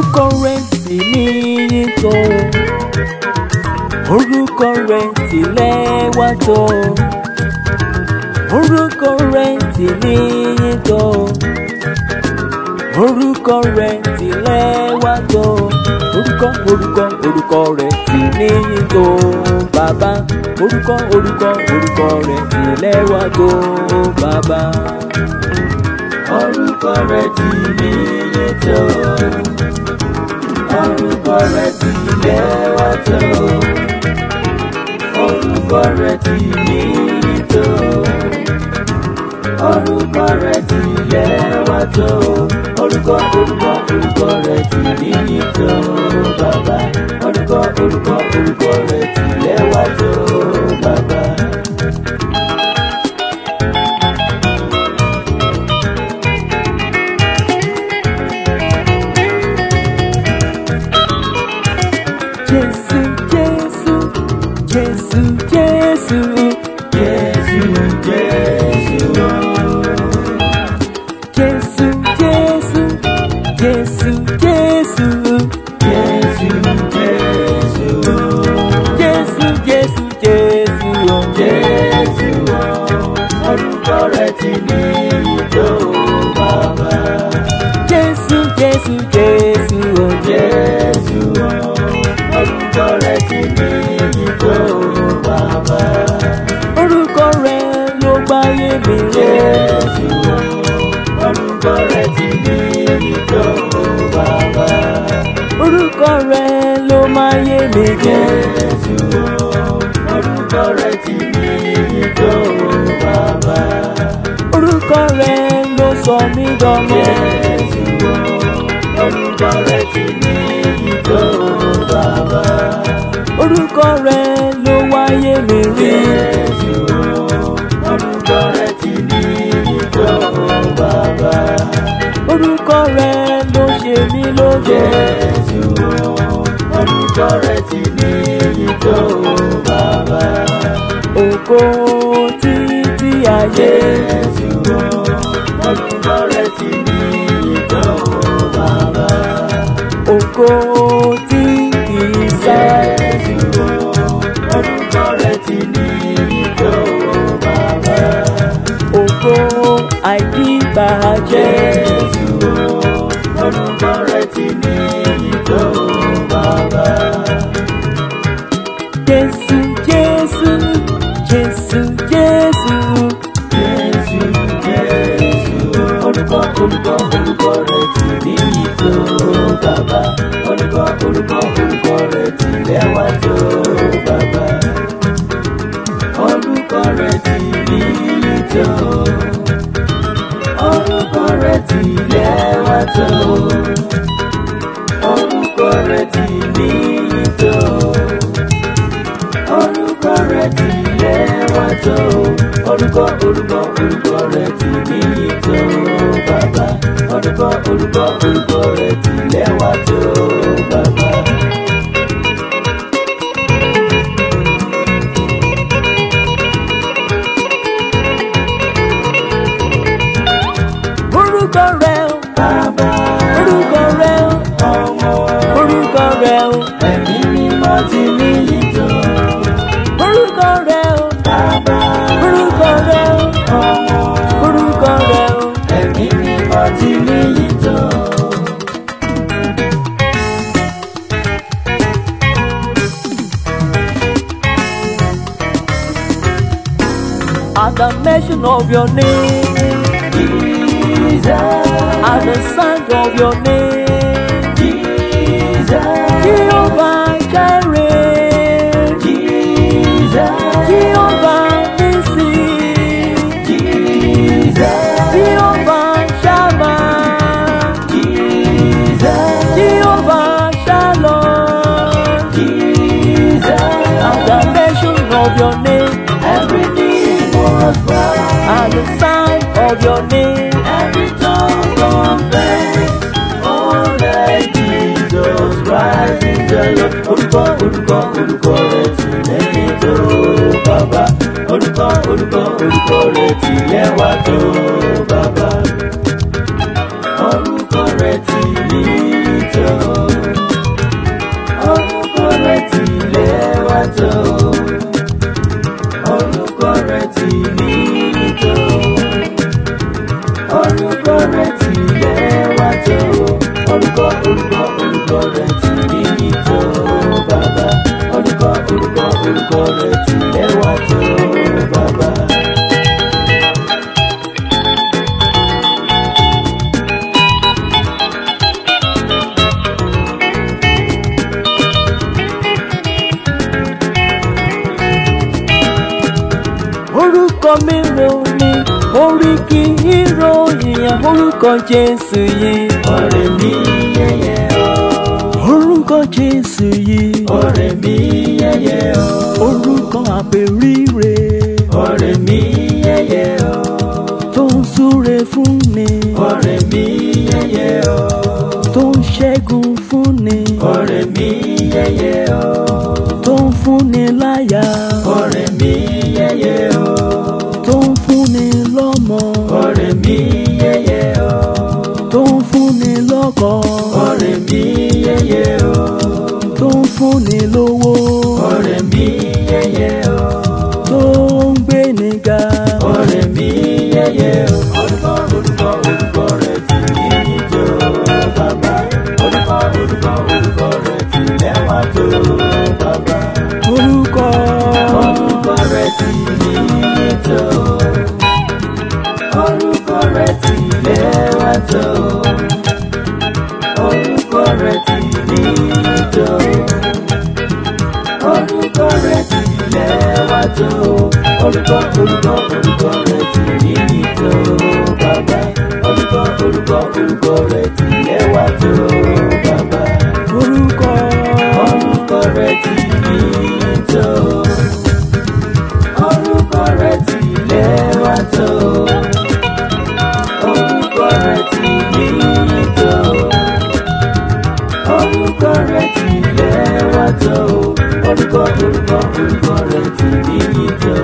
orúkọ rẹ̀ sì ní iyì tó orúkọ rẹ̀ sì lẹ́wà tó orúkọ rẹ̀ sì ní iyì tó orúkọ rẹ̀ sì lẹ́wà tó orúkọ orúkọ orúkọ rẹ̀ sì ní iyì tó bàbá orúkọ orúkọ orúkọ rẹ̀ sì lẹ́wà tó bàbá orúkọ rẹ̀ sì ní iyì tó orúkọ rẹ ti ilé wa tó orúkọ rẹ ti ní tó orúkọ rẹ ti ilé wa tó orúkọ orúkọ orúkọ rẹ ti ní tó bàbá orúkọ orúkọ. jésù jésù o jésù o orúkọ rẹ ti ní ìjọ bàbá. orúkọ rẹ ló gbáyé mi rẹ. jésù o orúkọ rẹ ti ní ìjọ bàbá. orúkọ rẹ ló máa yé mi jésù o orúkọ rẹ ti ní ìjọ bàbá. orúkọ rẹ ló sọ mí dọmọ. Yeah orúkọ rẹ ti ní ìtò bàbá. orúkọ rẹ. tí kì í sáré dúró orúkọ rẹ̀ ti ní ìjọ bàbá. ògo àìdíbàjẹ́. orúkọ orúkọ rẹ̀ ti rẹwà tó bàbá orúkọ rẹ̀ ti rí tó orúkọ rẹ̀ ti rẹwà tó orúkọ rẹ̀ ti rí tó orúkọ rẹ̀ ti rẹwà tó orúkọ orúkọ orúkọ rẹ̀ ti rí tó bàbá orúkọ orúkọ orúkọ rẹ̀ ti rẹwà tó bàbá. ẹ̀mí mímọ́ ti ní ìjọ. orúkọ rẹ o. bàbá orúkọ rẹ o. ọmọ orúkọ rẹ o. ẹ̀mí mímọ́ ti ní ìjọ. At the mention of your name, Jesus, at the sound of your name. the sound of your name. Every tongue confess, oh Lord Jesus, rise in the Lord. Olùkọ́ olùkọ́ olùkọ́ rẹ̀ ti lẹ́yìn tó bàbá. Olùkọ́ olùkọ́ olùkọ́ rẹ̀ ti lẹ́wà orúkọ rẹ ti di jíjó bàbá orúkọ orúkọ orúkọ rẹ ti lẹ́wà tó bàbá. orúkọ mélòó ni oríkì ìròyìn orúkọ Jésù yìí. ọ̀rẹ́ mi yẹ́yẹ́ jíǹsì yìí. ọ̀rẹ́ mi yẹ́yẹ́ o. orúkọ àpèríre. ọ̀rẹ́ mi yẹ́yẹ́ o. tó ń súre fún ni. ọ̀rẹ́ mi yẹ́yẹ́ o. tó ń ṣẹ́gun fún ni. ọ̀rẹ́ mi yẹ́yẹ́ o. tó ń fún ni láyà. ọ̀rẹ́ mi yẹ́yẹ́ o. tó ń fún ni lọ́mọ. ọ̀rẹ́ mi yẹ́yẹ́ o. tó ń fún ni lọ́kọ. ọ̀rẹ́ mi yẹ́yẹ́ o. rẹ ti ní ìjọ orúkọ rẹ ti ilẹ̀ wa tó orúkọ orúkọ orúkọ rẹ ti ní ìjọ bàbá orúkọ orúkọ orúkọ rẹ ti ilẹ̀ wa tó bàbá. orúkọ rẹ̀ ti ilẹ̀ wa tó orúkọ orúkọ orúkọ rẹ̀ ti níyì tó.